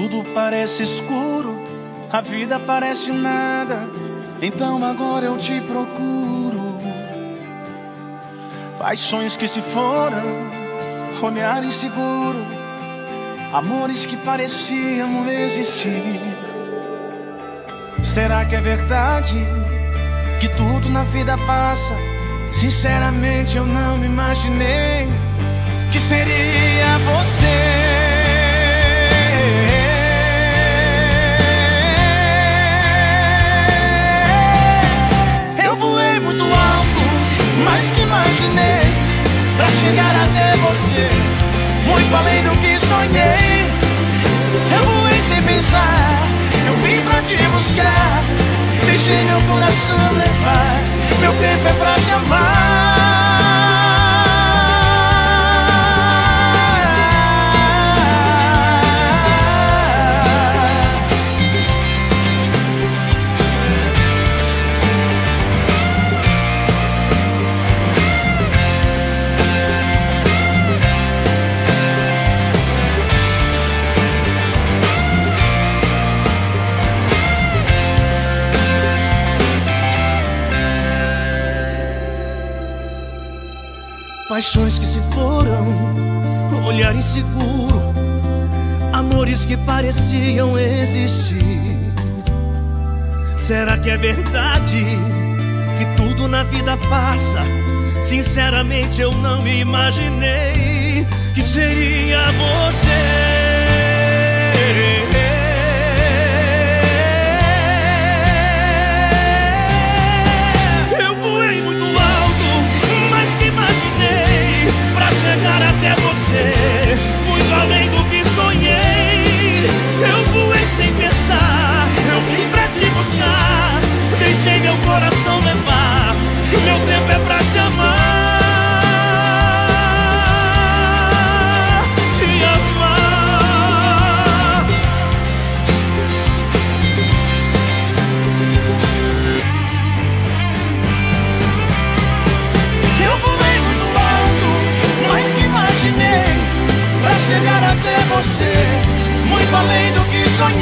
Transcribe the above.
Tudo parece escuro, a vida parece nada. Então agora eu te procuro. Paixões que se foram, olhar inseguro, amores que pareciam existir. Será que é verdade que tudo na vida passa? Sinceramente eu não me imaginei que seria você. Além do que sonhei. Eu voei sem pensar, eu vim pra te buscar, deixei meu coração levar, meu tempo é pra te amar. Paixões que se foram, olhar inseguro, amores que pareciam existir. Será que é verdade que tudo na vida passa? Sinceramente, eu não imaginei que seria você. Muito além do que sonhei.